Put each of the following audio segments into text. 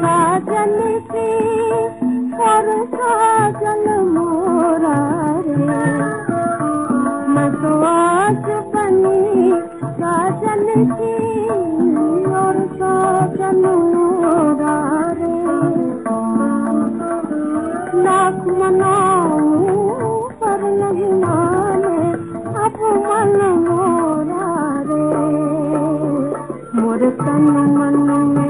साजन की और साजन मोरा रे। मैं तो आस बनी साजन की और साजन मोरा रे। लाख मनाऊं पर नहीं माने अब मन मोरा रे। मोर तन मन में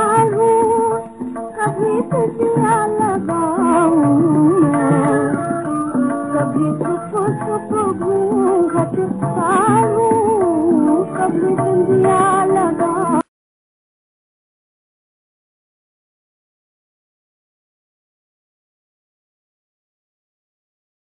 भी तो प्रभु घट पाए